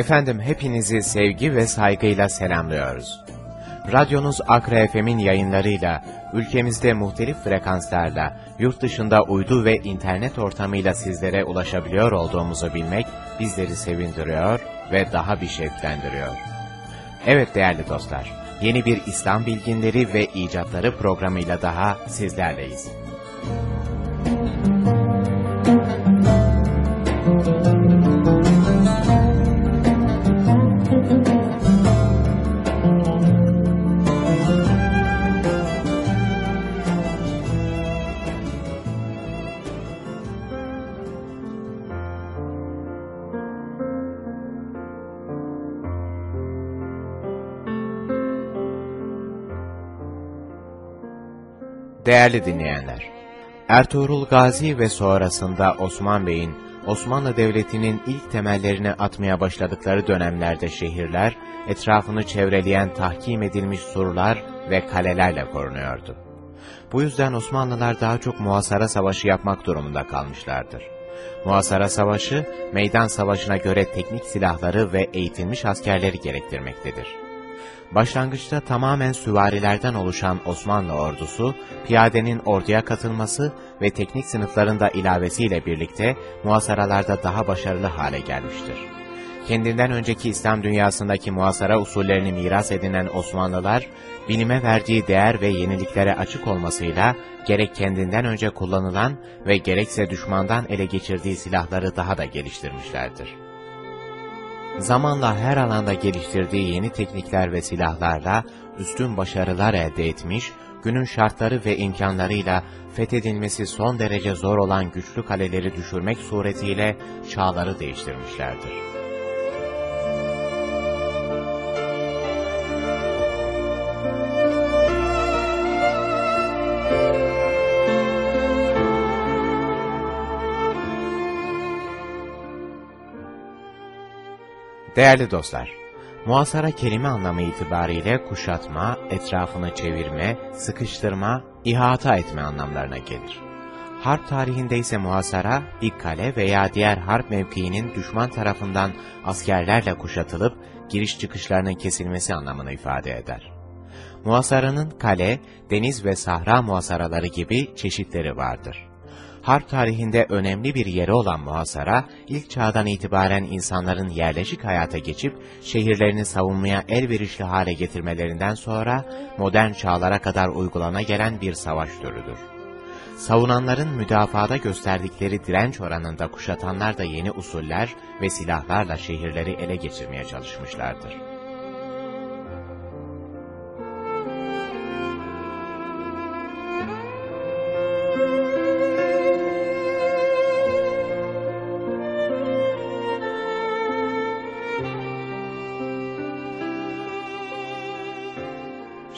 Efendim hepinizi sevgi ve saygıyla selamlıyoruz. Radyonuz Akra FM'in yayınlarıyla, ülkemizde muhtelif frekanslarla, yurt dışında uydu ve internet ortamıyla sizlere ulaşabiliyor olduğumuzu bilmek bizleri sevindiriyor ve daha bir şevklendiriyor. Evet değerli dostlar, yeni bir İslam bilginleri ve icatları programıyla daha sizlerleyiz. Değerli dinleyenler, Ertuğrul Gazi ve sonrasında Osman Bey'in Osmanlı Devleti'nin ilk temellerini atmaya başladıkları dönemlerde şehirler, etrafını çevreleyen tahkim edilmiş surlar ve kalelerle korunuyordu. Bu yüzden Osmanlılar daha çok muhasara savaşı yapmak durumunda kalmışlardır. Muhasara savaşı, meydan savaşına göre teknik silahları ve eğitilmiş askerleri gerektirmektedir. Başlangıçta tamamen süvarilerden oluşan Osmanlı ordusu, piyadenin orduya katılması ve teknik sınıfların da ilavesiyle birlikte muhasaralarda daha başarılı hale gelmiştir. Kendinden önceki İslam dünyasındaki muhasara usullerini miras edinen Osmanlılar, bilime verdiği değer ve yeniliklere açık olmasıyla gerek kendinden önce kullanılan ve gerekse düşmandan ele geçirdiği silahları daha da geliştirmişlerdir. Zamanla her alanda geliştirdiği yeni teknikler ve silahlarla üstün başarılar elde etmiş, günün şartları ve imkanlarıyla fethedilmesi son derece zor olan güçlü kaleleri düşürmek suretiyle çağları değiştirmişlerdir. Değerli dostlar, muhasara kelime anlamı itibariyle kuşatma, etrafını çevirme, sıkıştırma, ihata etme anlamlarına gelir. Harp tarihinde ise muhasara, bir kale veya diğer harp mevkiinin düşman tarafından askerlerle kuşatılıp giriş çıkışlarının kesilmesi anlamını ifade eder. Muhasaranın kale, deniz ve sahra muhasaraları gibi çeşitleri vardır harp tarihinde önemli bir yeri olan muhasara, ilk çağdan itibaren insanların yerleşik hayata geçip şehirlerini savunmaya elverişli hale getirmelerinden sonra modern çağlara kadar uygulana gelen bir savaş türüdür. Savunanların müdafada gösterdikleri direnç oranında kuşatanlar da yeni usuller ve silahlarla şehirleri ele geçirmeye çalışmışlardır.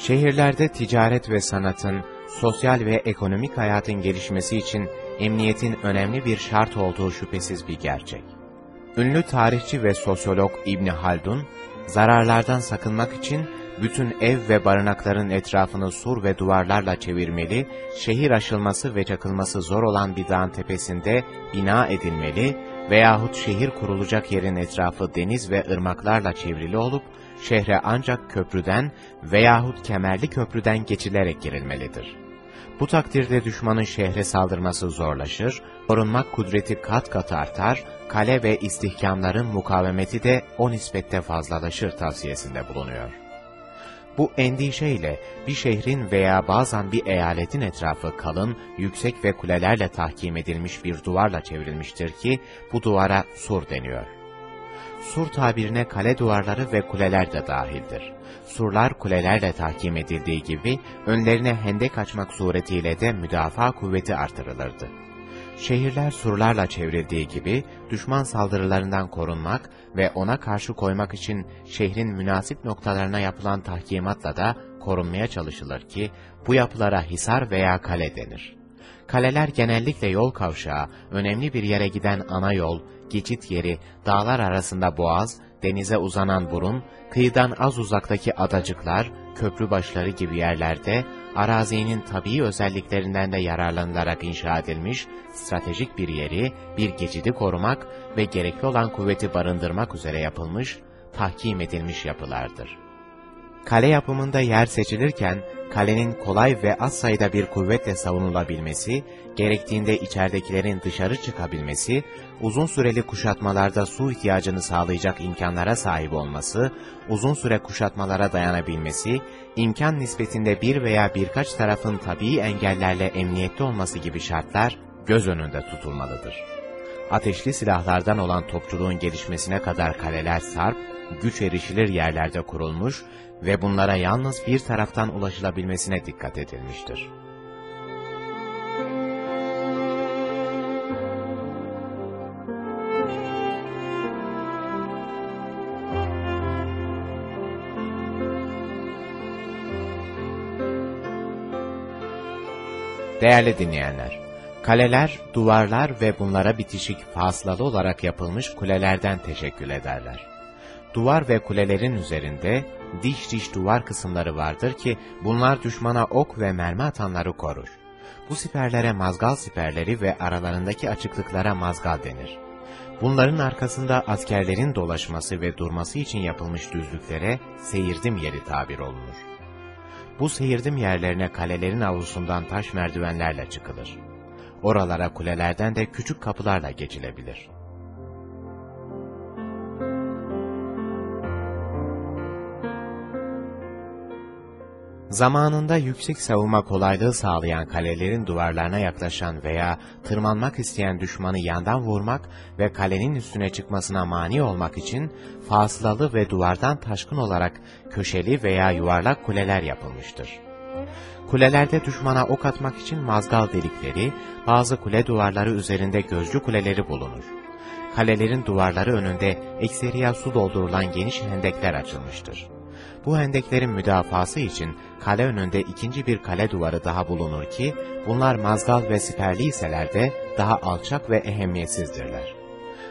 Şehirlerde ticaret ve sanatın, sosyal ve ekonomik hayatın gelişmesi için emniyetin önemli bir şart olduğu şüphesiz bir gerçek. Ünlü tarihçi ve sosyolog İbni Haldun, zararlardan sakınmak için bütün ev ve barınakların etrafını sur ve duvarlarla çevirmeli, şehir aşılması ve çakılması zor olan bir dağın tepesinde bina edilmeli veyahut şehir kurulacak yerin etrafı deniz ve ırmaklarla çevrili olup, şehre ancak köprüden veyahut kemerli köprüden geçilerek girilmelidir. Bu takdirde düşmanın şehre saldırması zorlaşır, korunmak kudreti kat kat artar, kale ve istihkamların mukavemeti de o nispette fazlalaşır tavsiyesinde bulunuyor. Bu endişeyle bir şehrin veya bazen bir eyaletin etrafı kalın, yüksek ve kulelerle tahkim edilmiş bir duvarla çevrilmiştir ki bu duvara sur deniyor. Sur tabirine kale duvarları ve kuleler de dahildir. Surlar kulelerle tahkim edildiği gibi önlerine hendek açmak suretiyle de müdafaa kuvveti artırılırdı. Şehirler surlarla çevrildiği gibi düşman saldırılarından korunmak ve ona karşı koymak için şehrin münasip noktalarına yapılan tahkimatla da korunmaya çalışılır ki bu yapılara hisar veya kale denir. Kaleler genellikle yol kavşağı, önemli bir yere giden ana yol, geçit yeri, dağlar arasında boğaz, denize uzanan burun, kıyıdan az uzaktaki adacıklar, köprü başları gibi yerlerde arazinin tabii özelliklerinden de yararlanılarak inşa edilmiş stratejik bir yeri, bir geçidi korumak ve gerekli olan kuvveti barındırmak üzere yapılmış, tahkim edilmiş yapılardır. Kale yapımında yer seçilirken, kalenin kolay ve az sayıda bir kuvvetle savunulabilmesi, gerektiğinde içeridekilerin dışarı çıkabilmesi, uzun süreli kuşatmalarda su ihtiyacını sağlayacak imkanlara sahip olması, uzun süre kuşatmalara dayanabilmesi, imkan nispetinde bir veya birkaç tarafın tabii engellerle emniyette olması gibi şartlar göz önünde tutulmalıdır. Ateşli silahlardan olan topçuluğun gelişmesine kadar kaleler sarp, güç erişilir yerlerde kurulmuş ve bunlara yalnız bir taraftan ulaşılabilmesine dikkat edilmiştir. Değerli dinleyenler, kaleler, duvarlar ve bunlara bitişik fasılalı olarak yapılmış kulelerden teşekkül ederler. Duvar ve kulelerin üzerinde diş diş duvar kısımları vardır ki bunlar düşmana ok ve mermi atanları korur. Bu siperlere mazgal siperleri ve aralarındaki açıklıklara mazgal denir. Bunların arkasında askerlerin dolaşması ve durması için yapılmış düzlüklere seyirdim yeri tabir olunur. Bu seyirdim yerlerine kalelerin avlusundan taş merdivenlerle çıkılır. Oralara kulelerden de küçük kapılarla geçilebilir. Zamanında yüksek savunma kolaylığı sağlayan kalelerin duvarlarına yaklaşan veya tırmanmak isteyen düşmanı yandan vurmak ve kalenin üstüne çıkmasına mani olmak için fasılalı ve duvardan taşkın olarak köşeli veya yuvarlak kuleler yapılmıştır. Kulelerde düşmana ok atmak için mazgal delikleri, bazı kule duvarları üzerinde gözcü kuleleri bulunur. Kalelerin duvarları önünde ekseriya su doldurulan geniş hendekler açılmıştır. Bu hendeklerin müdafası için kale önünde ikinci bir kale duvarı daha bulunur ki, bunlar mazgal ve siperli iseler de daha alçak ve ehemmiyetsizdirler.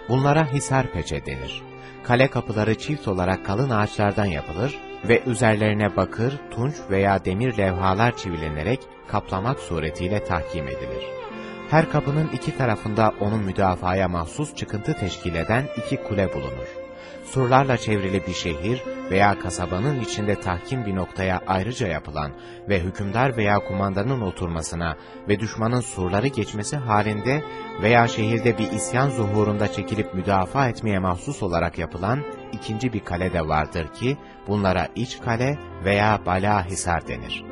Bunlara hisar peçe denir. Kale kapıları çift olarak kalın ağaçlardan yapılır ve üzerlerine bakır, tunç veya demir levhalar çivilenerek kaplamak suretiyle tahkim edilir. Her kapının iki tarafında onun müdafaya mahsus çıkıntı teşkil eden iki kule bulunur surlarla çevrili bir şehir veya kasabanın içinde tahkim bir noktaya ayrıca yapılan ve hükümdar veya kumandanın oturmasına ve düşmanın surları geçmesi halinde veya şehirde bir isyan zuhurunda çekilip müdafaa etmeye mahsus olarak yapılan ikinci bir kale de vardır ki bunlara iç kale veya bala hisar denir.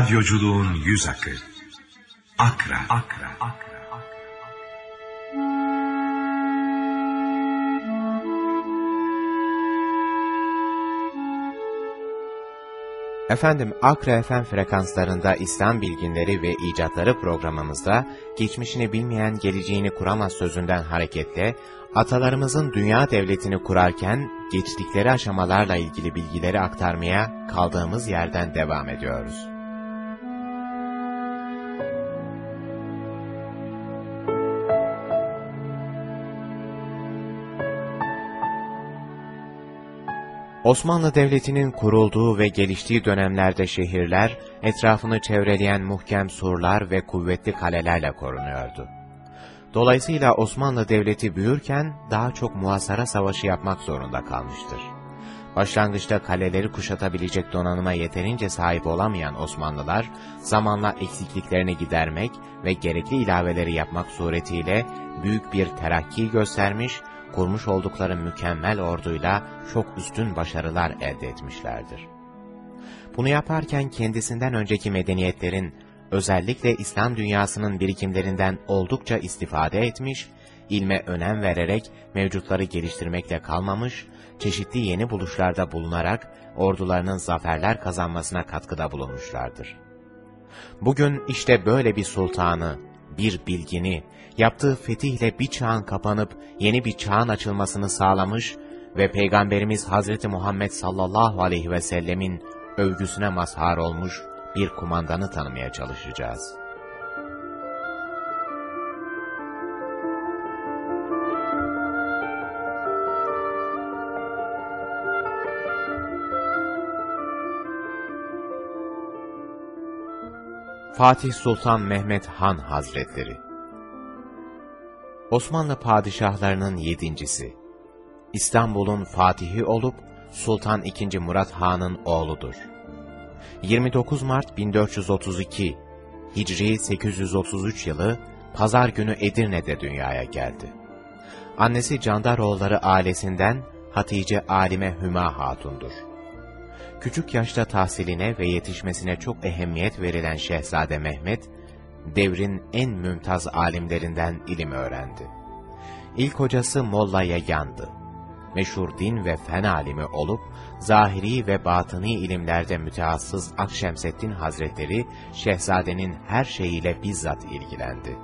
Radyoculuğun yüz akı. Akra. Akra. Akra. Efendim Akra FM frekanslarında İslam bilginleri ve icatları programımızda geçmişini bilmeyen geleceğini kuramaz sözünden hareketle atalarımızın dünya devletini kurarken geçtikleri aşamalarla ilgili bilgileri aktarmaya kaldığımız yerden devam ediyoruz. Osmanlı Devleti'nin kurulduğu ve geliştiği dönemlerde şehirler, etrafını çevreleyen muhkem surlar ve kuvvetli kalelerle korunuyordu. Dolayısıyla Osmanlı Devleti büyürken daha çok muhasara savaşı yapmak zorunda kalmıştır. Başlangıçta kaleleri kuşatabilecek donanıma yeterince sahip olamayan Osmanlılar, zamanla eksikliklerini gidermek ve gerekli ilaveleri yapmak suretiyle büyük bir terakki göstermiş kurmuş oldukları mükemmel orduyla çok üstün başarılar elde etmişlerdir. Bunu yaparken kendisinden önceki medeniyetlerin, özellikle İslam dünyasının birikimlerinden oldukça istifade etmiş, ilme önem vererek mevcutları geliştirmekle kalmamış, çeşitli yeni buluşlarda bulunarak ordularının zaferler kazanmasına katkıda bulunmuşlardır. Bugün işte böyle bir sultanı, bir bilgini, yaptığı fetihle bir çağın kapanıp yeni bir çağın açılmasını sağlamış ve Peygamberimiz Hazreti Muhammed sallallahu aleyhi ve sellemin övgüsüne mazhar olmuş bir kumandanı tanımaya çalışacağız. Fatih Sultan Mehmet Han Hazretleri Osmanlı padişahlarının yedincisi. İstanbul'un fatihi olup Sultan II. Murat Han'ın oğludur. 29 Mart 1432 Hicri 833 yılı Pazar günü Edirne'de dünyaya geldi. Annesi Candaroğulları ailesinden Hatice Alime Hüma Hatun'dur. Küçük yaşta tahsiline ve yetişmesine çok ehemmiyet verilen Şehzade Mehmet, devrin en mümtaz alimlerinden ilim öğrendi. İlk hocası Molla Yagan'dı. Meşhur din ve fen alimi olup, zahiri ve batıni ilimlerde mütehassız Akşemseddin Hazretleri, şehzadenin her şeyiyle bizzat ilgilendi.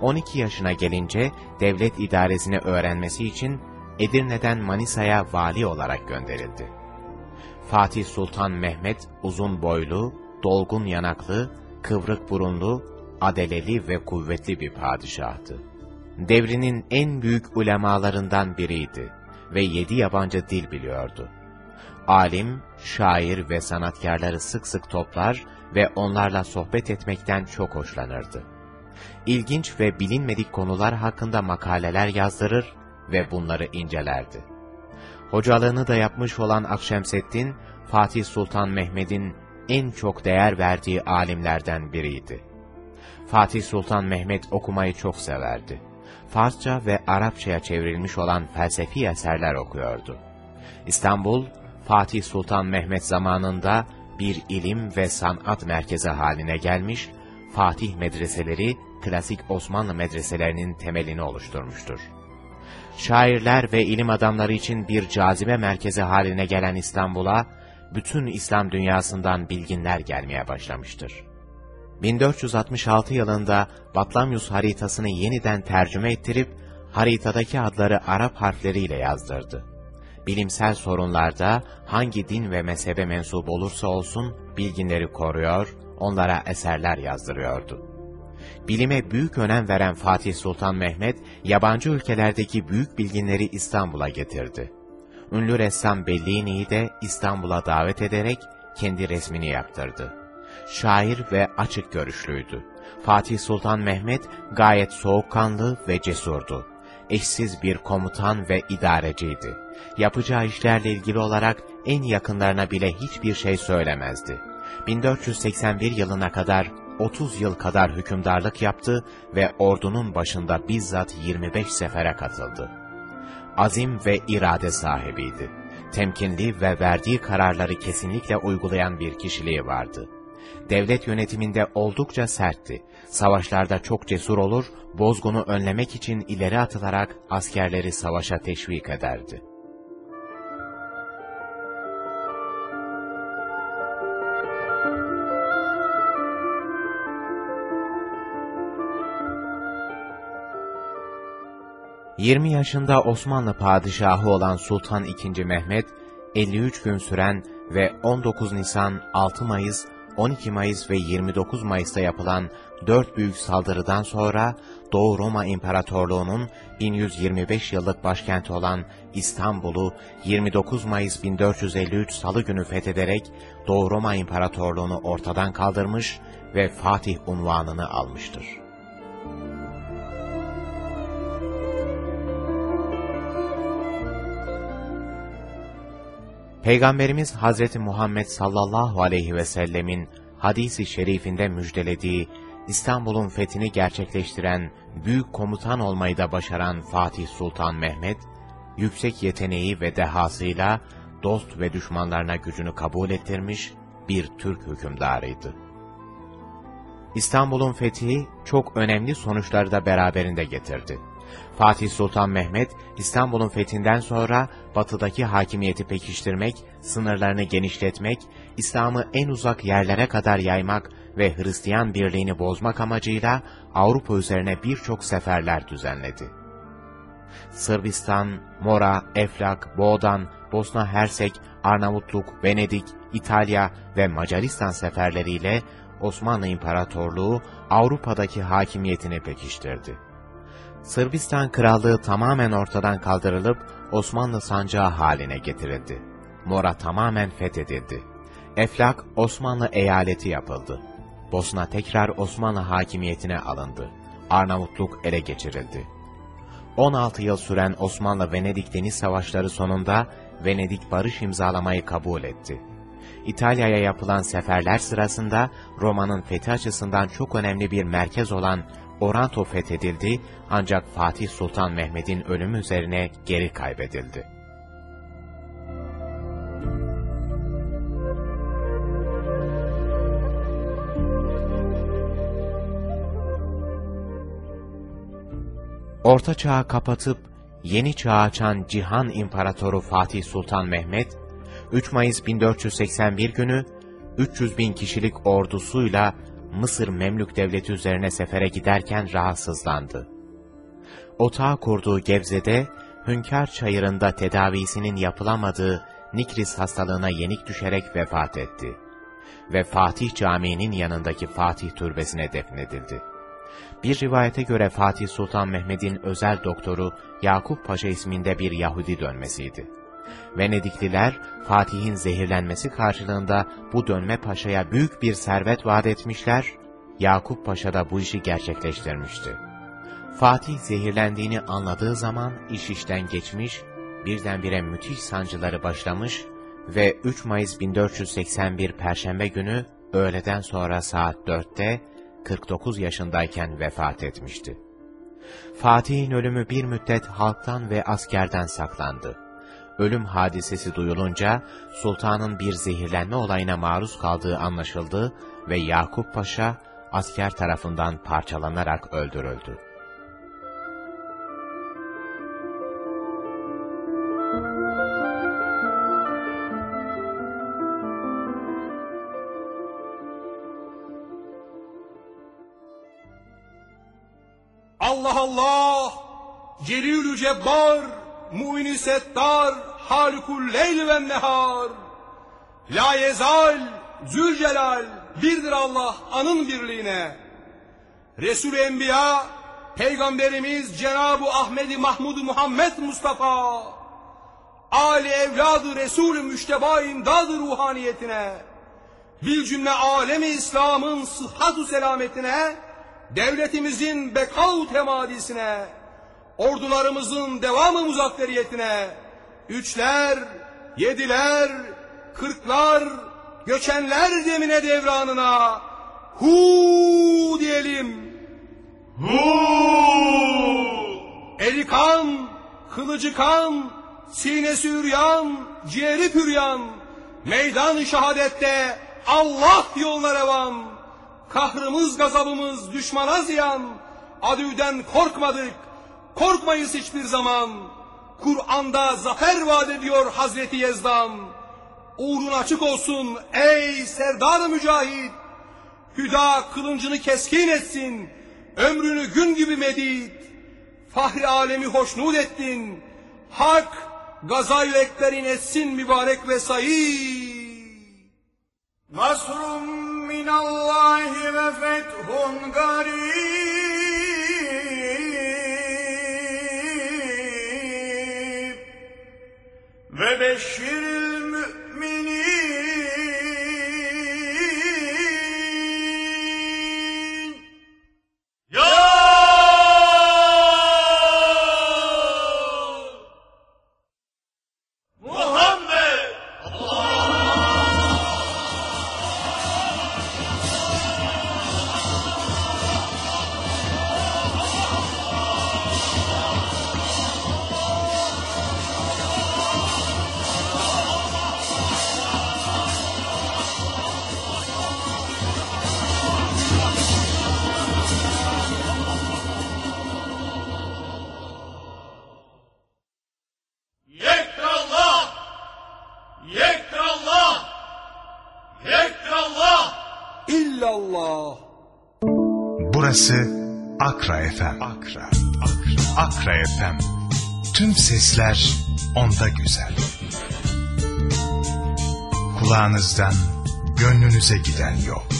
12 yaşına gelince devlet idaresini öğrenmesi için Edirne'den Manisa'ya vali olarak gönderildi. Fatih Sultan Mehmet uzun boylu, dolgun yanaklı, kıvrık burunlu, adeleli ve kuvvetli bir padişahtı. Devrinin en büyük ulemalarından biriydi ve yedi yabancı dil biliyordu. Alim, şair ve sanatkarları sık sık toplar ve onlarla sohbet etmekten çok hoşlanırdı. İlginç ve bilinmedik konular hakkında makaleler yazdırır ve bunları incelerdi. Hocalığını da yapmış olan Akşemseddin, Fatih Sultan Mehmet'in en çok değer verdiği alimlerden biriydi. Fatih Sultan Mehmet okumayı çok severdi. Farsça ve Arapçaya çevrilmiş olan felsefi eserler okuyordu. İstanbul, Fatih Sultan Mehmet zamanında bir ilim ve sanat merkezi haline gelmiş, Fatih medreseleri, klasik Osmanlı medreselerinin temelini oluşturmuştur. Şairler ve ilim adamları için bir cazibe merkezi haline gelen İstanbul'a, bütün İslam dünyasından bilginler gelmeye başlamıştır. 1466 yılında Batlamyus haritasını yeniden tercüme ettirip, haritadaki adları Arap harfleriyle yazdırdı. Bilimsel sorunlarda hangi din ve mezhebe mensup olursa olsun bilginleri koruyor, onlara eserler yazdırıyordu. Bilime büyük önem veren Fatih Sultan Mehmet, yabancı ülkelerdeki büyük bilginleri İstanbul'a getirdi ünlü ressam Bellini'yi de İstanbul'a davet ederek kendi resmini yaptırdı. Şair ve açık görüşlüydü. Fatih Sultan Mehmet gayet soğukkanlı ve cesurdu. Eşsiz bir komutan ve idareciydi. Yapacağı işlerle ilgili olarak en yakınlarına bile hiçbir şey söylemezdi. 1481 yılına kadar 30 yıl kadar hükümdarlık yaptı ve ordunun başında bizzat 25 sefere katıldı azim ve irade sahibiydi. Temkinli ve verdiği kararları kesinlikle uygulayan bir kişiliği vardı. Devlet yönetiminde oldukça sertti. Savaşlarda çok cesur olur, bozgunu önlemek için ileri atılarak askerleri savaşa teşvik ederdi. 20 yaşında Osmanlı padişahı olan Sultan II. Mehmet, 53 gün süren ve 19 Nisan, 6 Mayıs, 12 Mayıs ve 29 Mayıs'ta yapılan dört büyük saldırıdan sonra Doğu Roma İmparatorluğu'nun 1125 yıllık başkenti olan İstanbul'u 29 Mayıs 1453 Salı günü fethederek Doğu Roma İmparatorluğu'nu ortadan kaldırmış ve Fatih unvanını almıştır. Peygamberimiz Hazreti Muhammed sallallahu aleyhi ve sellemin hadisi şerifinde müjdelediği İstanbul'un fethini gerçekleştiren, büyük komutan olmayı da başaran Fatih Sultan Mehmet, yüksek yeteneği ve dehasıyla dost ve düşmanlarına gücünü kabul ettirmiş bir Türk hükümdarıydı. İstanbul'un fethi çok önemli sonuçları da beraberinde getirdi. Fatih Sultan Mehmet, İstanbul'un fethinden sonra batıdaki hakimiyeti pekiştirmek, sınırlarını genişletmek, İslam'ı en uzak yerlere kadar yaymak ve Hristiyan birliğini bozmak amacıyla Avrupa üzerine birçok seferler düzenledi. Sırbistan, Mora, Eflak, Boğdan, Bosna Hersek, Arnavutluk, Venedik, İtalya ve Macaristan seferleriyle Osmanlı İmparatorluğu Avrupa'daki hakimiyetini pekiştirdi. Sırbistan Krallığı tamamen ortadan kaldırılıp Osmanlı sancağı haline getirildi. Mora tamamen fethedildi. Eflak Osmanlı eyaleti yapıldı. Bosna tekrar Osmanlı hakimiyetine alındı. Arnavutluk ele geçirildi. 16 yıl süren Osmanlı-Venedik deniz savaşları sonunda Venedik barış imzalamayı kabul etti. İtalya'ya yapılan seferler sırasında Roma'nın fethi açısından çok önemli bir merkez olan Oranto fethedildi ancak Fatih Sultan Mehmet'in ölümü üzerine geri kaybedildi. Orta Çağ'ı kapatıp yeni çağ açan Cihan İmparatoru Fatih Sultan Mehmet, 3 Mayıs 1481 günü 300 bin kişilik ordusuyla Mısır Memlük Devleti üzerine sefere giderken rahatsızlandı. Otağı kurduğu Gebze'de, Hünkar Çayırı'nda tedavisinin yapılamadığı Nikris hastalığına yenik düşerek vefat etti. Ve Fatih Camii'nin yanındaki Fatih Türbesi'ne defnedildi. Bir rivayete göre Fatih Sultan Mehmet'in özel doktoru Yakup Paşa isminde bir Yahudi dönmesiydi. Venedikliler Fatih'in zehirlenmesi karşılığında bu dönme paşaya büyük bir servet vaat etmişler, Yakup Paşa da bu işi gerçekleştirmişti. Fatih zehirlendiğini anladığı zaman iş işten geçmiş, birdenbire müthiş sancıları başlamış ve 3 Mayıs 1481 Perşembe günü öğleden sonra saat 4'te 49 yaşındayken vefat etmişti. Fatih'in ölümü bir müddet halktan ve askerden saklandı ölüm hadisesi duyulunca sultanın bir zehirlenme olayına maruz kaldığı anlaşıldı ve Yakup Paşa asker tarafından parçalanarak öldürüldü. Allah Allah! Celilü Cebbar mu'in settar, halikul leyl ve nehar. La yezal, zülcelal, birdir Allah anın birliğine. Resul-i Enbiya, Peygamberimiz Cenab-ı Ahmedi Mahmud Muhammed Mustafa, Ali evladı Resul-ü Müşteba imdadı ruhaniyetine, bil cümle alemi İslam'ın sıhhatu selametine, devletimizin bekav temadisine, ordularımızın devamı muzafferiyetine, üçler, yediler, kırklar, göçenler demine devranına, hu diyelim. Hu! Eli kan, kılıcı kan, sinesi üryan, ciğeri püryan, meydan şahadette Allah yoluna revan. Kahrımız gazabımız düşmana ziyan. Adüden korkmadık, korkmayız hiçbir zaman. Kur'an'da zafer vaat ediyor Hazreti Yezdan. Uğrun açık olsun ey serdar mücahit. Hüda kılıncını keskin etsin. Ömrünü gün gibi medit. Fahri alemi hoşnut ettin. Hak gazayl ekberin etsin mübarek ve sayı. Nasrun minallahi ve fethun garib ve beşşiril müminin. Akra FM. Akra, Akra, Akra FM. Tüm sesler onda güzel. Kulağınızdan gönlünüze giden yol.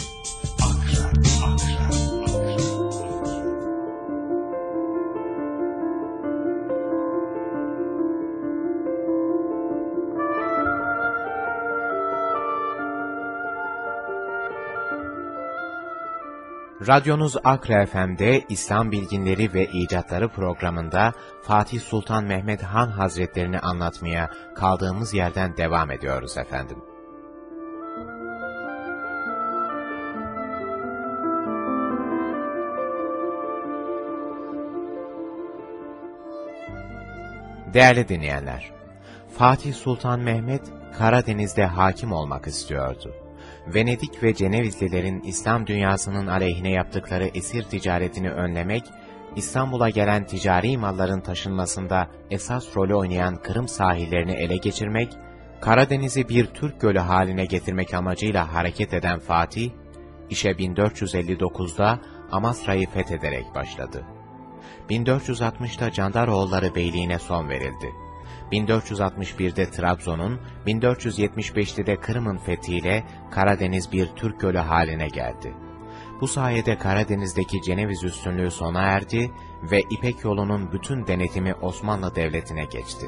Radyonuz Akra FM'de İslam Bilginleri ve İcatları programında Fatih Sultan Mehmet Han Hazretlerini anlatmaya kaldığımız yerden devam ediyoruz efendim. Değerli dinleyenler, Fatih Sultan Mehmet Karadeniz'de hakim olmak istiyordu. Venedik ve Cenevizlilerin İslam dünyasının aleyhine yaptıkları esir ticaretini önlemek, İstanbul'a gelen ticari malların taşınmasında esas rolü oynayan Kırım sahillerini ele geçirmek, Karadeniz'i bir Türk gölü haline getirmek amacıyla hareket eden Fatih, işe 1459'da Amasra'yı fethederek başladı. 1460'da Candaroğulları Beyliğine son verildi. 1461'de Trabzon'un, 1475'te de Kırım'ın fethiyle Karadeniz bir Türk gölü haline geldi. Bu sayede Karadeniz'deki Ceneviz üstünlüğü sona erdi ve İpek yolunun bütün denetimi Osmanlı Devleti'ne geçti.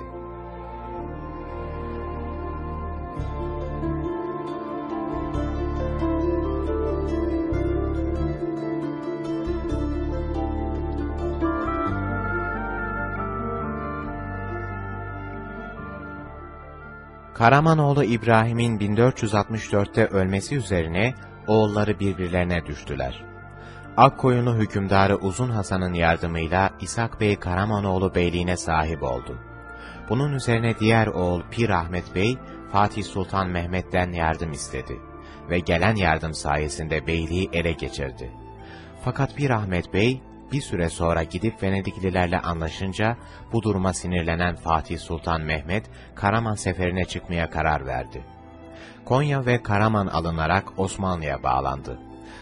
Karamanoğlu İbrahim'in 1464'te ölmesi üzerine oğulları birbirlerine düştüler. Akkoyunlu hükümdarı Uzun Hasan'ın yardımıyla İshak Bey Karamanoğlu beyliğine sahip oldu. Bunun üzerine diğer oğul Pir Ahmet Bey, Fatih Sultan Mehmet'ten yardım istedi ve gelen yardım sayesinde beyliği ele geçirdi. Fakat Pir Ahmet Bey, bir süre sonra gidip Venediklilerle anlaşınca bu duruma sinirlenen Fatih Sultan Mehmet, Karaman seferine çıkmaya karar verdi. Konya ve Karaman alınarak Osmanlı'ya bağlandı.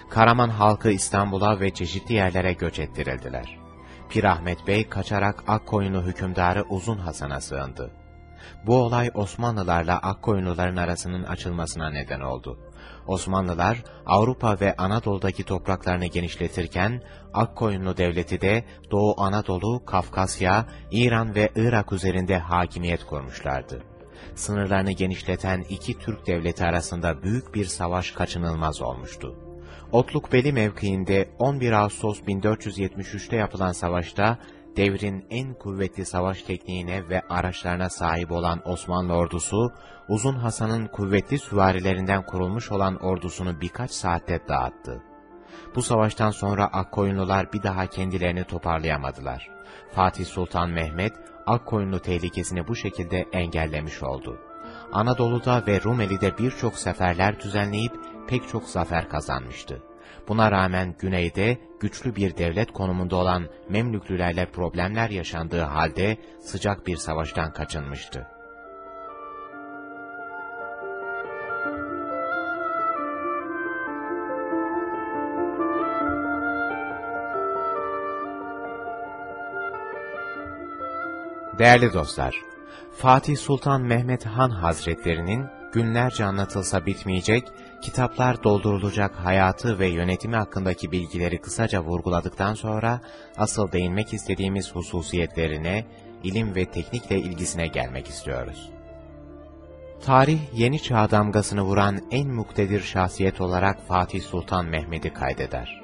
Karaman halkı İstanbul'a ve çeşitli yerlere göç ettirildiler. Pir Ahmet Bey kaçarak Akkoyunlu hükümdarı Uzun Hasan'a sığındı. Bu olay Osmanlılarla Akkoyunluların arasının açılmasına neden oldu. Osmanlılar Avrupa ve Anadolu'daki topraklarını genişletirken Akkoyunlu devleti de Doğu Anadolu, Kafkasya, İran ve Irak üzerinde hakimiyet kurmuşlardı. Sınırlarını genişleten iki Türk devleti arasında büyük bir savaş kaçınılmaz olmuştu. Otlukbeli mevkiinde 11 Ağustos 1473'te yapılan savaşta devrin en kuvvetli savaş tekniğine ve araçlarına sahip olan Osmanlı ordusu, Uzun Hasan'ın kuvvetli süvarilerinden kurulmuş olan ordusunu birkaç saatte dağıttı. Bu savaştan sonra Akkoyunlular bir daha kendilerini toparlayamadılar. Fatih Sultan Mehmet, Akkoyunlu tehlikesini bu şekilde engellemiş oldu. Anadolu'da ve Rumeli'de birçok seferler düzenleyip pek çok zafer kazanmıştı. Buna rağmen güneyde güçlü bir devlet konumunda olan Memlüklülerle problemler yaşandığı halde sıcak bir savaştan kaçınmıştı. Değerli dostlar, Fatih Sultan Mehmet Han Hazretlerinin günlerce anlatılsa bitmeyecek, kitaplar doldurulacak hayatı ve yönetimi hakkındaki bilgileri kısaca vurguladıktan sonra asıl değinmek istediğimiz hususiyetlerine, ilim ve teknikle ilgisine gelmek istiyoruz. Tarih yeni çağ damgasını vuran en muktedir şahsiyet olarak Fatih Sultan Mehmet'i kaydeder.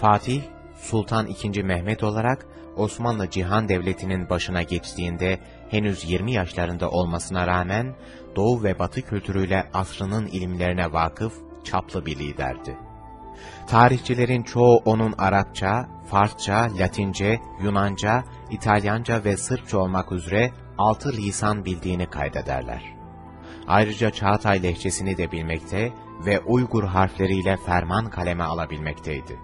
Fatih, Sultan II. Mehmet olarak Osmanlı Cihan Devleti'nin başına geçtiğinde henüz 20 yaşlarında olmasına rağmen Doğu ve Batı kültürüyle asrının ilimlerine vakıf, çaplı bir liderdi. Tarihçilerin çoğu onun Arapça, Farsça, Latince, Yunanca, İtalyanca ve Sırpça olmak üzere altı lisan bildiğini kaydederler. Ayrıca Çağatay lehçesini de bilmekte ve Uygur harfleriyle ferman kaleme alabilmekteydi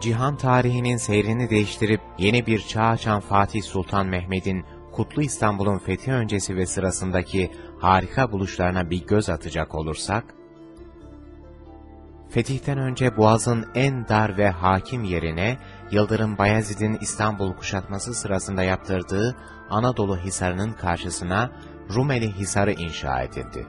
cihan tarihinin seyrini değiştirip yeni bir çağ açan Fatih Sultan Mehmet'in Kutlu İstanbul'un fethi öncesi ve sırasındaki harika buluşlarına bir göz atacak olursak, Fetihten önce Boğaz'ın en dar ve hakim yerine Yıldırım Bayezid'in İstanbul kuşatması sırasında yaptırdığı Anadolu Hisarı'nın karşısına Rumeli Hisarı inşa edildi.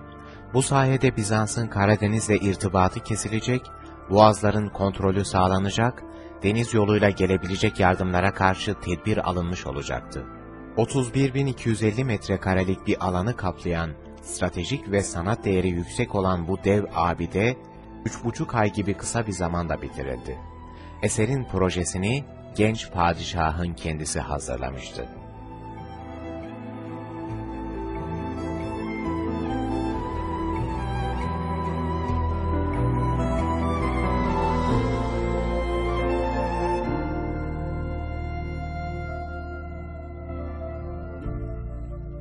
Bu sayede Bizans'ın Karadeniz'le irtibatı kesilecek, boğazların kontrolü sağlanacak deniz yoluyla gelebilecek yardımlara karşı tedbir alınmış olacaktı. 31.250 metrekarelik bir alanı kaplayan, stratejik ve sanat değeri yüksek olan bu dev abide, üç buçuk ay gibi kısa bir zamanda bitirildi. Eserin projesini genç padişahın kendisi hazırlamıştı.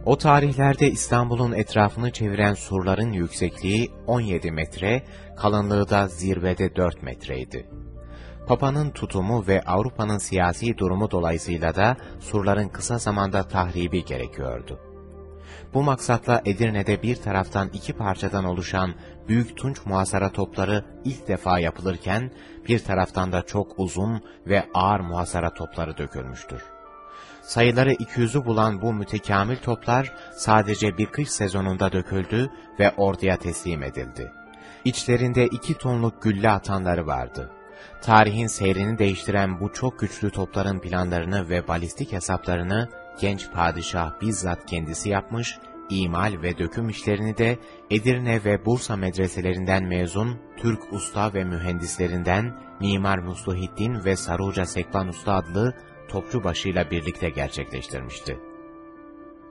O tarihlerde İstanbul'un etrafını çeviren surların yüksekliği 17 metre, kalınlığı da zirvede 4 metreydi. Papa'nın tutumu ve Avrupa'nın siyasi durumu dolayısıyla da surların kısa zamanda tahribi gerekiyordu. Bu maksatla Edirne'de bir taraftan iki parçadan oluşan büyük tunç muhasara topları ilk defa yapılırken, bir taraftan da çok uzun ve ağır muhasara topları dökülmüştür. Sayıları 200'ü bulan bu mütekamil toplar sadece bir kış sezonunda döküldü ve orduya teslim edildi. İçlerinde iki tonluk gülle atanları vardı. Tarihin seyrini değiştiren bu çok güçlü topların planlarını ve balistik hesaplarını genç padişah bizzat kendisi yapmış, imal ve döküm işlerini de Edirne ve Bursa medreselerinden mezun Türk usta ve mühendislerinden Mimar Musluhiddin ve Saruca Sekban Usta adlı topçu başıyla birlikte gerçekleştirmişti.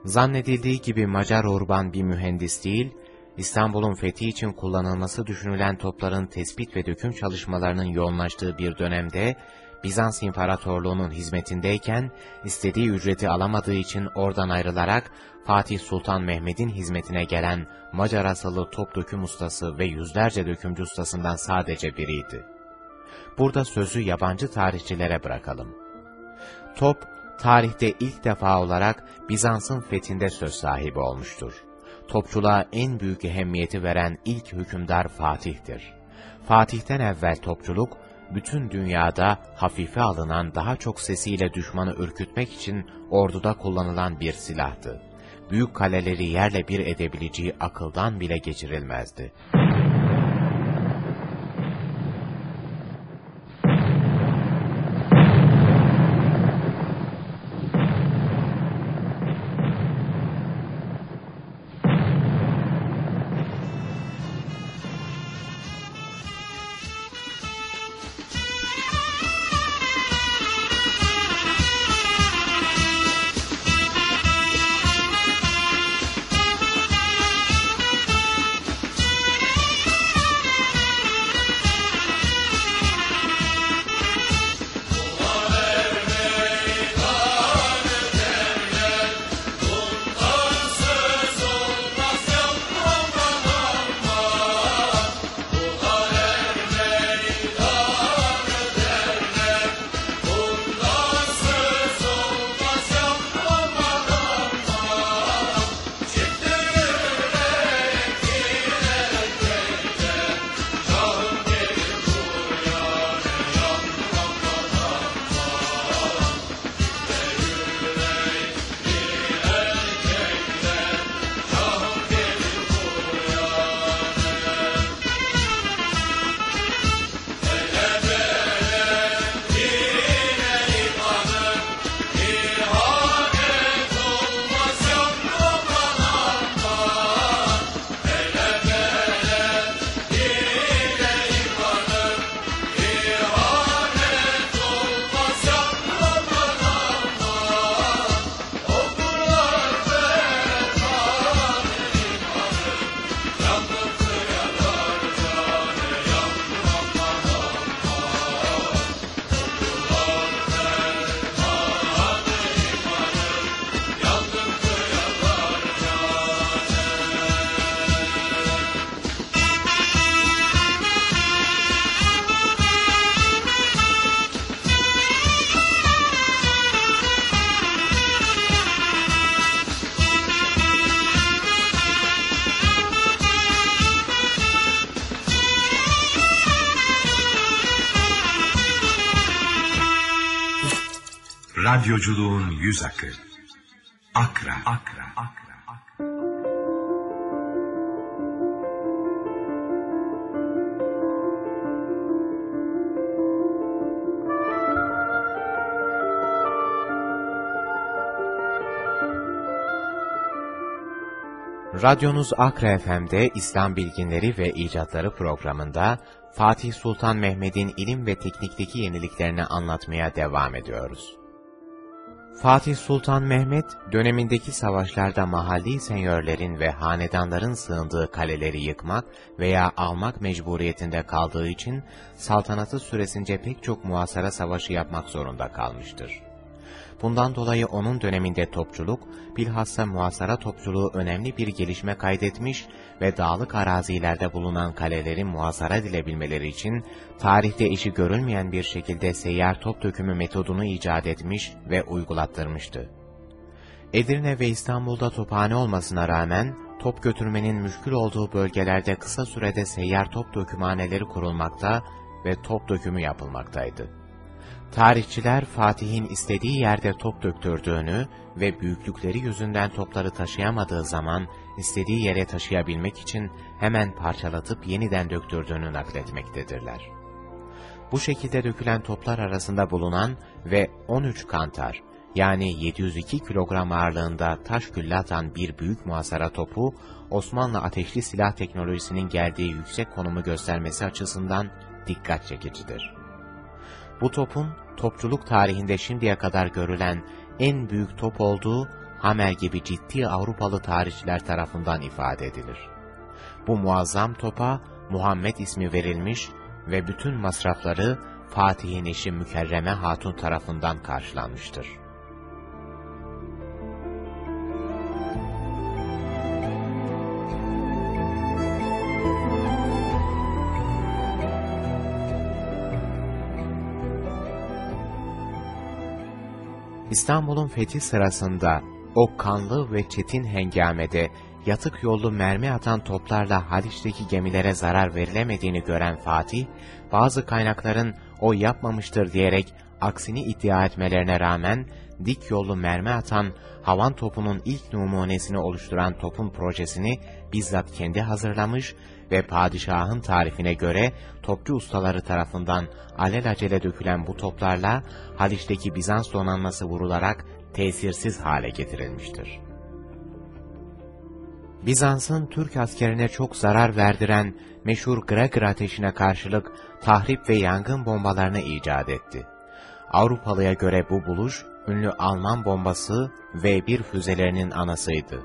Zannedildiği gibi Macar Urban bir mühendis değil, İstanbul'un fethi için kullanılması düşünülen topların tespit ve döküm çalışmalarının yoğunlaştığı bir dönemde, Bizans İmparatorluğu'nun hizmetindeyken, istediği ücreti alamadığı için oradan ayrılarak, Fatih Sultan Mehmet'in hizmetine gelen Macar asıllı top döküm ustası ve yüzlerce dökümcü ustasından sadece biriydi. Burada sözü yabancı tarihçilere bırakalım. Top, tarihte ilk defa olarak Bizans'ın fethinde söz sahibi olmuştur. Topçuluğa en büyük ehemmiyeti veren ilk hükümdar Fatih'tir. Fatih'ten evvel topçuluk, bütün dünyada hafife alınan daha çok sesiyle düşmanı ürkütmek için orduda kullanılan bir silahtı. Büyük kaleleri yerle bir edebileceği akıldan bile geçirilmezdi. Radyoculuğun yüz akı. Akra. Akra. Akra. Radyonuz Akra FM'de İslam Bilginleri ve İcatları programında Fatih Sultan Mehmet'in ilim ve teknikteki yeniliklerini anlatmaya devam ediyoruz. Fatih Sultan Mehmet, dönemindeki savaşlarda mahalli senyörlerin ve hanedanların sığındığı kaleleri yıkmak veya almak mecburiyetinde kaldığı için saltanatı süresince pek çok muhasara savaşı yapmak zorunda kalmıştır. Bundan dolayı onun döneminde topçuluk, bilhassa muhasara topçuluğu önemli bir gelişme kaydetmiş ve dağlık arazilerde bulunan kalelerin muhasara edilebilmeleri için tarihte eşi görülmeyen bir şekilde seyyar top dökümü metodunu icat etmiş ve uygulattırmıştı. Edirne ve İstanbul'da tophane olmasına rağmen top götürmenin müşkül olduğu bölgelerde kısa sürede seyyar top dökümhaneleri kurulmakta ve top dökümü yapılmaktaydı. Tarihçiler Fatih'in istediği yerde top döktürdüğünü ve büyüklükleri yüzünden topları taşıyamadığı zaman istediği yere taşıyabilmek için hemen parçalatıp yeniden döktürdüğünü nakletmektedirler. Bu şekilde dökülen toplar arasında bulunan ve 13 kantar yani 702 kilogram ağırlığında taş gülle atan bir büyük muhasara topu, Osmanlı ateşli silah teknolojisinin geldiği yüksek konumu göstermesi açısından dikkat çekicidir. Bu topun topçuluk tarihinde şimdiye kadar görülen en büyük top olduğu Hamel gibi ciddi Avrupalı tarihçiler tarafından ifade edilir. Bu muazzam topa Muhammed ismi verilmiş ve bütün masrafları Fatih'in eşi Mükerreme Hatun tarafından karşılanmıştır. İstanbul'un fethi sırasında o kanlı ve çetin hengamede yatık yollu mermi atan toplarla Haliç'teki gemilere zarar verilemediğini gören Fatih, bazı kaynakların o yapmamıştır diyerek aksini iddia etmelerine rağmen dik yollu mermi atan havan topunun ilk numunesini oluşturan topun projesini bizzat kendi hazırlamış ve padişahın tarifine göre topçu ustaları tarafından alelacele dökülen bu toplarla Haliç'teki Bizans donanması vurularak tesirsiz hale getirilmiştir. Bizans'ın Türk askerine çok zarar verdiren meşhur Gregor ateşine karşılık tahrip ve yangın bombalarını icat etti. Avrupalıya göre bu buluş, ünlü Alman bombası V1 füzelerinin anasıydı.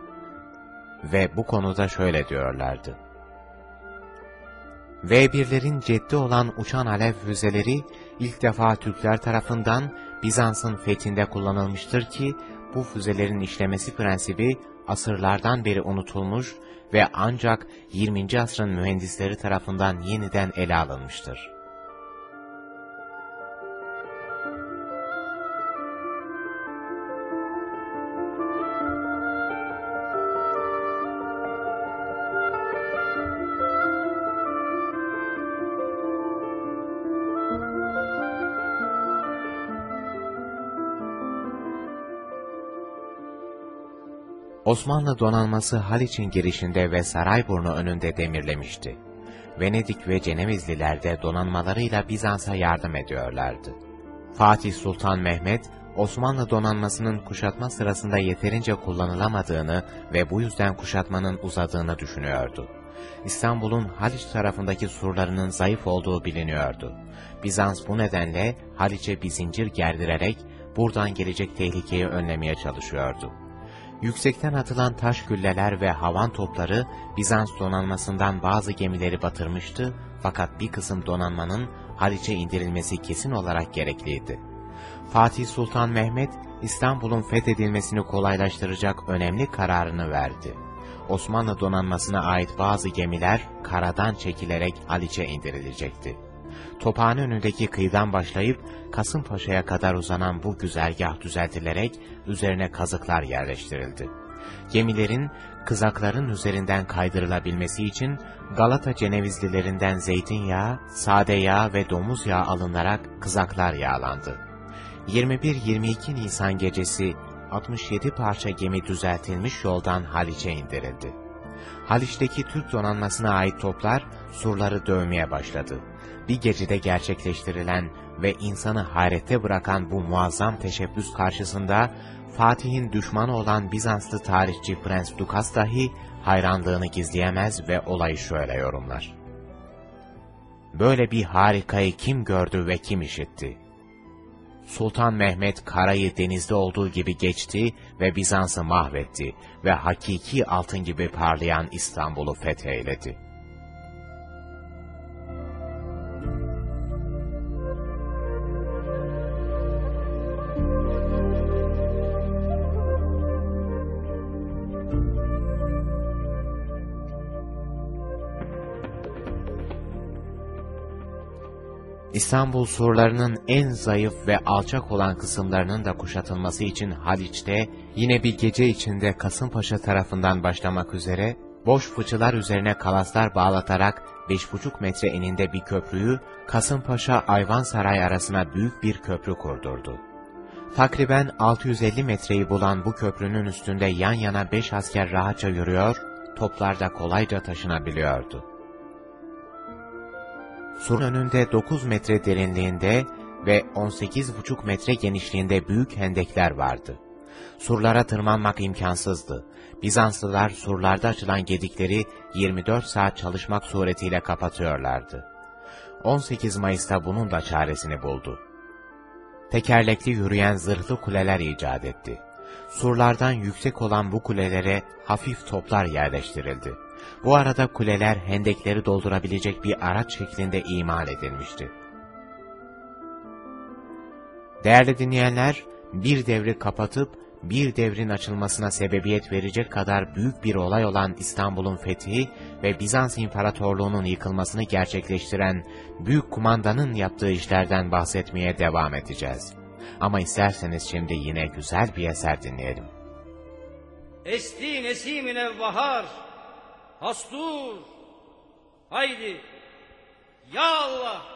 Ve bu konuda şöyle diyorlardı. V1'lerin ceddi olan uçan alev füzeleri ilk defa Türkler tarafından Bizans'ın fethinde kullanılmıştır ki bu füzelerin işlemesi prensibi asırlardan beri unutulmuş ve ancak 20. asrın mühendisleri tarafından yeniden ele alınmıştır. Osmanlı donanması Haliç'in girişinde ve Sarayburnu önünde demirlemişti. Venedik ve Cenevizliler de donanmalarıyla Bizans'a yardım ediyorlardı. Fatih Sultan Mehmet, Osmanlı donanmasının kuşatma sırasında yeterince kullanılamadığını ve bu yüzden kuşatmanın uzadığını düşünüyordu. İstanbul'un Haliç tarafındaki surlarının zayıf olduğu biliniyordu. Bizans bu nedenle Haliç'e bir zincir gerdirerek buradan gelecek tehlikeyi önlemeye çalışıyordu. Yüksekten atılan taş gülleler ve havan topları Bizans donanmasından bazı gemileri batırmıştı fakat bir kısım donanmanın Haliç'e indirilmesi kesin olarak gerekliydi. Fatih Sultan Mehmet, İstanbul'un fethedilmesini kolaylaştıracak önemli kararını verdi. Osmanlı donanmasına ait bazı gemiler karadan çekilerek Haliç'e indirilecekti. Tophane önündeki kıyıdan başlayıp Kasımpaşa'ya kadar uzanan bu güzergah düzeltilerek üzerine kazıklar yerleştirildi. Gemilerin kızakların üzerinden kaydırılabilmesi için Galata Cenevizlilerinden zeytinyağı, sade yağ ve domuz yağı alınarak kızaklar yağlandı. 21-22 Nisan gecesi 67 parça gemi düzeltilmiş yoldan Haliç'e indirildi. Haliç'teki Türk donanmasına ait toplar surları dövmeye başladı. Bir gecede gerçekleştirilen ve insanı hayrette bırakan bu muazzam teşebbüs karşısında Fatih'in düşmanı olan Bizanslı tarihçi Prens Dukas dahi hayranlığını gizleyemez ve olayı şöyle yorumlar. Böyle bir harikayı kim gördü ve kim işitti? Sultan Mehmet karayı denizde olduğu gibi geçti ve Bizans'ı mahvetti ve hakiki altın gibi parlayan İstanbul'u fetheyledi. İstanbul surlarının en zayıf ve alçak olan kısımlarının da kuşatılması için Haliç'te yine bir gece içinde Kasımpaşa tarafından başlamak üzere boş fıçılar üzerine kalaslar bağlatarak 5,5 metre eninde bir köprüyü Kasımpaşa Ayvansaray arasına büyük bir köprü kurdurdu. Takriben 650 metreyi bulan bu köprünün üstünde yan yana 5 asker rahatça yürüyor, toplar da kolayca taşınabiliyordu. Surun önünde 9 metre derinliğinde ve 18,5 metre genişliğinde büyük hendekler vardı. Surlara tırmanmak imkansızdı. Bizanslılar surlarda açılan gedikleri 24 saat çalışmak suretiyle kapatıyorlardı. 18 Mayıs'ta bunun da çaresini buldu. Tekerlekli yürüyen zırhlı kuleler icat etti. Surlardan yüksek olan bu kulelere hafif toplar yerleştirildi. Bu arada kuleler hendekleri doldurabilecek bir araç şeklinde imal edilmişti. Değerli dinleyenler, bir devri kapatıp bir devrin açılmasına sebebiyet verecek kadar büyük bir olay olan İstanbul'un fethi ve Bizans İmparatorluğu'nun yıkılmasını gerçekleştiren büyük kumandanın yaptığı işlerden bahsetmeye devam edeceğiz. Ama isterseniz şimdi yine güzel bir eser dinleyelim. Esti nesimine bahar, hastur, haydi, ya Allah!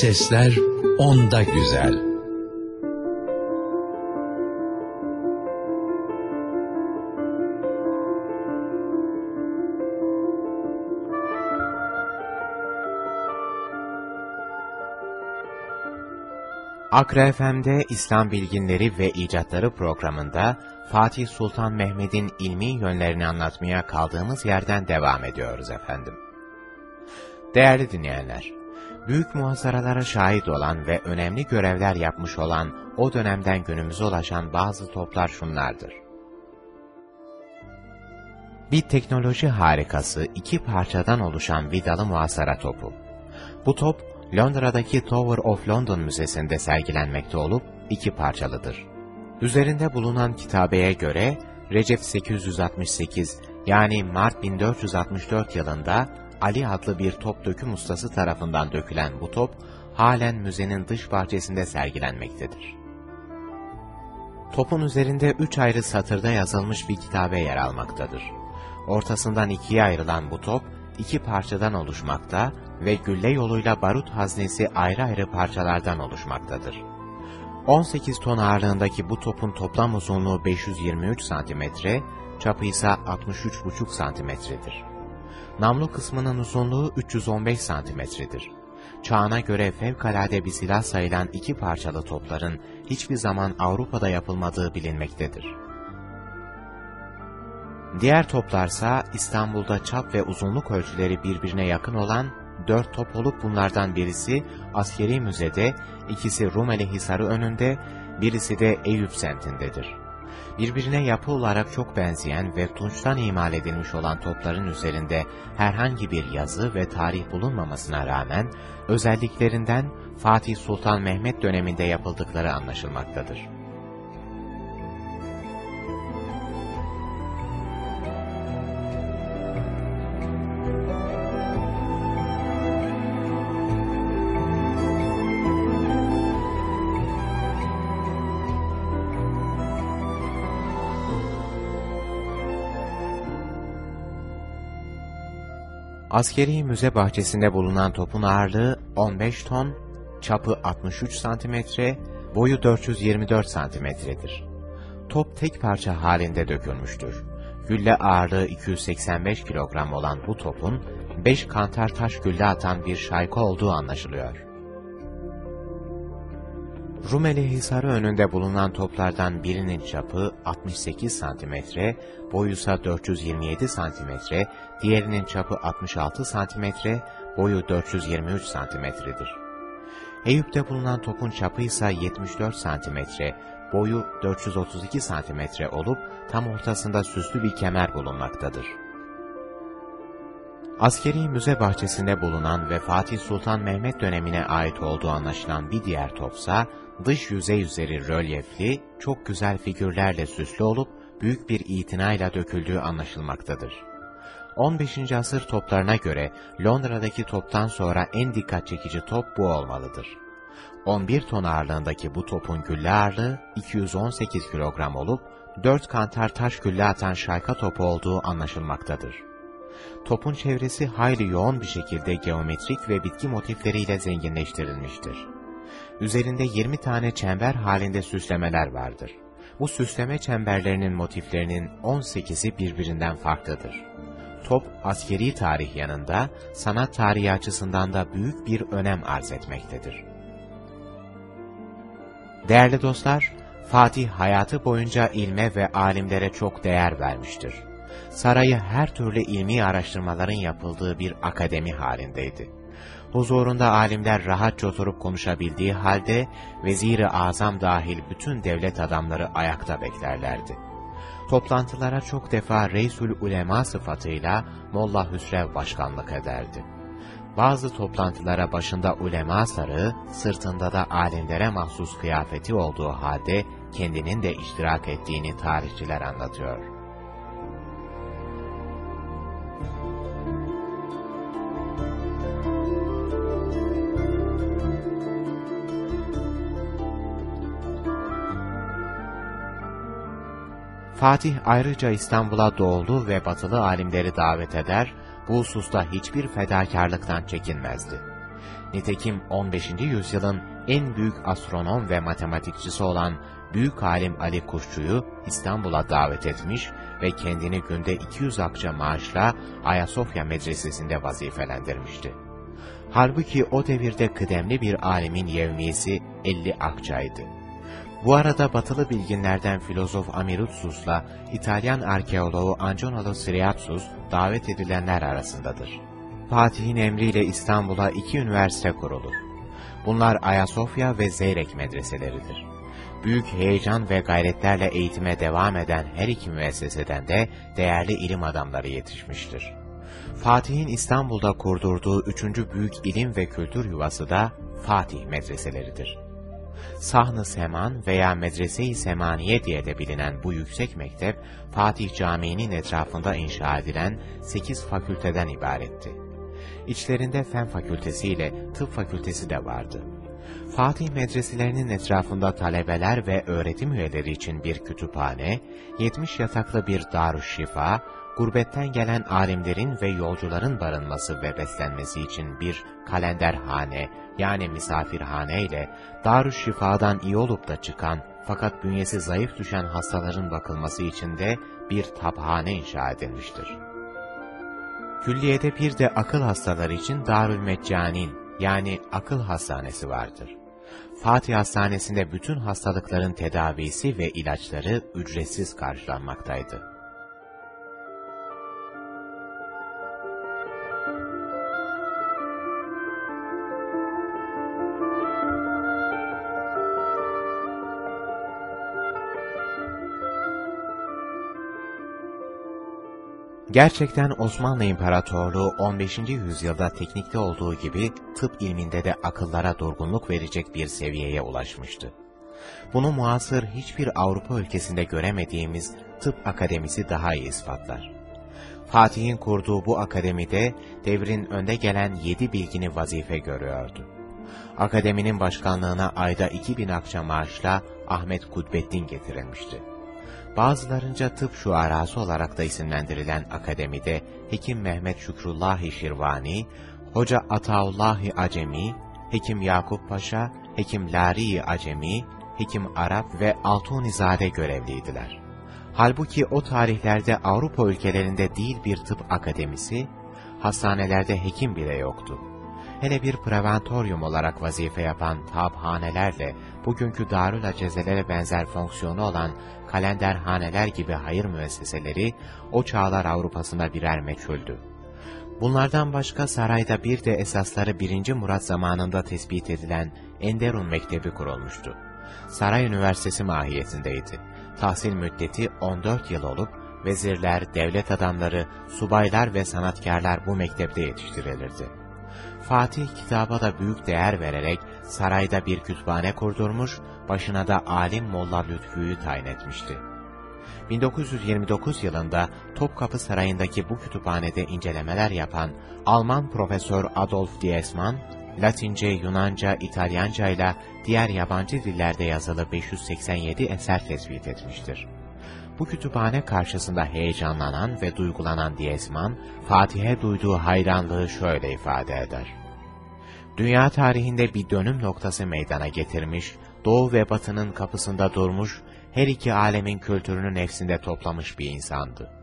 Sesler onda güzel. Akra FM'de İslam Bilginleri ve İcatları programında Fatih Sultan Mehmet'in ilmi yönlerini anlatmaya kaldığımız yerden devam ediyoruz efendim. Değerli dinleyenler, büyük muhasaralara şahit olan ve önemli görevler yapmış olan o dönemden günümüze ulaşan bazı toplar şunlardır. Bir teknoloji harikası iki parçadan oluşan vidalı muhasara topu. Bu top Londra'daki Tower of London Müzesi'nde sergilenmekte olup iki parçalıdır. Üzerinde bulunan kitabeye göre Recep 868 yani Mart 1464 yılında Ali adlı bir top döküm ustası tarafından dökülen bu top halen müzenin dış bahçesinde sergilenmektedir. Topun üzerinde üç ayrı satırda yazılmış bir kitabe yer almaktadır. Ortasından ikiye ayrılan bu top iki parçadan oluşmakta ve gülle yoluyla barut haznesi ayrı ayrı parçalardan oluşmaktadır. 18 ton ağırlığındaki bu topun toplam uzunluğu 523 santimetre, çapı ise 63,5 santimetredir. Namlu kısmının uzunluğu 315 santimetredir. Çağına göre fevkalade bir silah sayılan iki parçalı topların hiçbir zaman Avrupa'da yapılmadığı bilinmektedir. Diğer toplarsa İstanbul'da çap ve uzunluk ölçüleri birbirine yakın olan dört top olup bunlardan birisi askeri müzede, ikisi Rumeli Hisarı önünde, birisi de Eyüp semtindedir. Birbirine yapı olarak çok benzeyen ve tunçtan imal edilmiş olan topların üzerinde herhangi bir yazı ve tarih bulunmamasına rağmen, özelliklerinden Fatih Sultan Mehmet döneminde yapıldıkları anlaşılmaktadır. Askeri müze bahçesinde bulunan topun ağırlığı 15 ton, çapı 63 santimetre, boyu 424 santimetredir. Top tek parça halinde dökülmüştür. Gülle ağırlığı 285 kilogram olan bu topun 5 kantar taş gülle atan bir şayka olduğu anlaşılıyor. Rumeli Hisarı önünde bulunan toplardan birinin çapı 68 santimetre, boyusa 427 santimetre, diğerinin çapı 66 santimetre, boyu 423 santimetredir. Eyüp'te bulunan topun çapı ise 74 santimetre, boyu 432 santimetre olup tam ortasında süslü bir kemer bulunmaktadır. Askeri müze bahçesinde bulunan ve Fatih Sultan Mehmet dönemine ait olduğu anlaşılan bir diğer topsa, dış yüzey üzeri rölyefli, çok güzel figürlerle süslü olup büyük bir itinayla döküldüğü anlaşılmaktadır. 15. asır toplarına göre Londra'daki toptan sonra en dikkat çekici top bu olmalıdır. 11 ton ağırlığındaki bu topun gülle ağırlığı 218 kilogram olup 4 kantar taş gülle atan şayka topu olduğu anlaşılmaktadır. Topun çevresi hayli yoğun bir şekilde geometrik ve bitki motifleriyle zenginleştirilmiştir. Üzerinde 20 tane çember halinde süslemeler vardır. Bu süsleme çemberlerinin motiflerinin 18'i birbirinden farklıdır. Top, askeri tarih yanında sanat tarihi açısından da büyük bir önem arz etmektedir. Değerli dostlar, Fatih hayatı boyunca ilme ve alimlere çok değer vermiştir. Sarayı her türlü ilmi araştırmaların yapıldığı bir akademi halindeydi. Huzurunda alimler rahatça oturup konuşabildiği halde, vezir-i azam dahil bütün devlet adamları ayakta beklerlerdi. Toplantılara çok defa Reisül Ulema sıfatıyla Molla Hüsrev başkanlık ederdi. Bazı toplantılara başında ulema sarığı, sırtında da alimlere mahsus kıyafeti olduğu halde kendinin de iştirak ettiğini tarihçiler anlatıyor. Fatih ayrıca İstanbul'a doğulu ve batılı alimleri davet eder, bu hususta hiçbir fedakarlıktan çekinmezdi. Nitekim 15. yüzyılın en büyük astronom ve matematikçisi olan büyük alim Ali Kuşçu'yu İstanbul'a davet etmiş ve kendini günde 200 akça maaşla Ayasofya Medresesi'nde vazifelendirmişti. Halbuki o devirde kıdemli bir alimin yevmiyesi 50 akçaydı. Bu arada batılı bilginlerden filozof Amirutsus'la İtalyan arkeoloğu Anjonalı Siriatsus davet edilenler arasındadır. Fatih'in emriyle İstanbul'a iki üniversite kurulur. Bunlar Ayasofya ve Zeyrek medreseleridir. Büyük heyecan ve gayretlerle eğitime devam eden her iki müesseseden de değerli ilim adamları yetişmiştir. Fatih'in İstanbul'da kurdurduğu üçüncü büyük ilim ve kültür yuvası da Fatih medreseleridir. Sahn-ı Seman veya Medrese-i Semaniye diye de bilinen bu yüksek mektep, Fatih Camii'nin etrafında inşa edilen 8 fakülteden ibaretti. İçlerinde Fen Fakültesi ile Tıp Fakültesi de vardı. Fatih medreselerinin etrafında talebeler ve öğretim üyeleri için bir kütüphane, 70 yataklı bir darüşşifa, gurbetten gelen alimlerin ve yolcuların barınması ve beslenmesi için bir kalenderhane yani misafirhane ile Darüşşifa'dan iyi olup da çıkan fakat bünyesi zayıf düşen hastaların bakılması için de bir taphane inşa edilmiştir. Külliyede bir de akıl hastaları için Darül Meccanin yani akıl hastanesi vardır. Fatih Hastanesi'nde bütün hastalıkların tedavisi ve ilaçları ücretsiz karşılanmaktaydı. Gerçekten Osmanlı İmparatorluğu 15. yüzyılda teknikte olduğu gibi tıp ilminde de akıllara durgunluk verecek bir seviyeye ulaşmıştı. Bunu muasır hiçbir Avrupa ülkesinde göremediğimiz tıp akademisi daha iyi ispatlar. Fatih'in kurduğu bu akademide devrin önde gelen yedi bilgini vazife görüyordu. Akademinin başkanlığına ayda 2000 akça maaşla Ahmet Kudbettin getirilmişti. Bazılarınca tıp şuarası olarak da isimlendirilen akademide Hekim Mehmet Şükrullahi Şirvani, Hoca Ataullahi Acemi, Hekim Yakup Paşa, Hekim Lari Acemi, Hekim Arap ve Altunizade görevliydiler. Halbuki o tarihlerde Avrupa ülkelerinde değil bir tıp akademisi, hastanelerde hekim bile yoktu. Hele bir preventoryum olarak vazife yapan tabhanelerle bugünkü darül acezelere benzer fonksiyonu olan kalenderhaneler gibi hayır müesseseleri o çağlar Avrupa'sında birer meçhuldü. Bunlardan başka sarayda bir de esasları 1. Murat zamanında tespit edilen Enderun Mektebi kurulmuştu. Saray Üniversitesi mahiyetindeydi. Tahsil müddeti 14 yıl olup vezirler, devlet adamları, subaylar ve sanatkarlar bu mektepte yetiştirilirdi. Fatih kitaba da büyük değer vererek sarayda bir kütüphane kurdurmuş, başına da alim Molla Lütfü'yü tayin etmişti. 1929 yılında Topkapı Sarayı'ndaki bu kütüphanede incelemeler yapan Alman Profesör Adolf Diesmann, Latince, Yunanca, İtalyanca ile diğer yabancı dillerde yazılı 587 eser tespit etmiştir. Bu kütüphane karşısında heyecanlanan ve duygulanan Diesmann, Fatih'e duyduğu hayranlığı şöyle ifade eder dünya tarihinde bir dönüm noktası meydana getirmiş, doğu ve batının kapısında durmuş, her iki alemin kültürünü nefsinde toplamış bir insandı.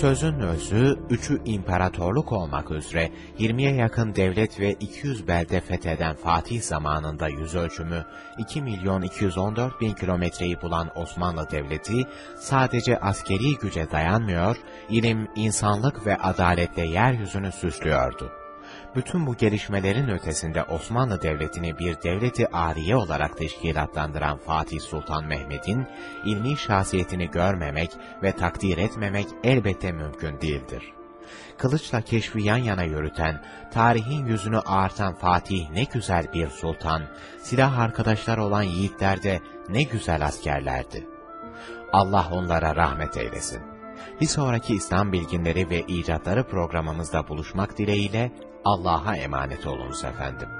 Sözün özü, üçü imparatorluk olmak üzere 20'ye yakın devlet ve 200 belde fetheden Fatih zamanında yüz ölçümü 2 milyon 214 bin kilometreyi bulan Osmanlı Devleti sadece askeri güce dayanmıyor, ilim, insanlık ve adaletle yeryüzünü süslüyordu. Bütün bu gelişmelerin ötesinde Osmanlı Devleti'ni bir devleti ariye olarak teşkilatlandıran Fatih Sultan Mehmet'in ilmi şahsiyetini görmemek ve takdir etmemek elbette mümkün değildir. Kılıçla keşfi yan yana yürüten, tarihin yüzünü ağartan Fatih ne güzel bir sultan, silah arkadaşlar olan yiğitler de ne güzel askerlerdi. Allah onlara rahmet eylesin. Bir sonraki İslam bilginleri ve icatları programımızda buluşmak dileğiyle Allah'a emanet olunuz efendim.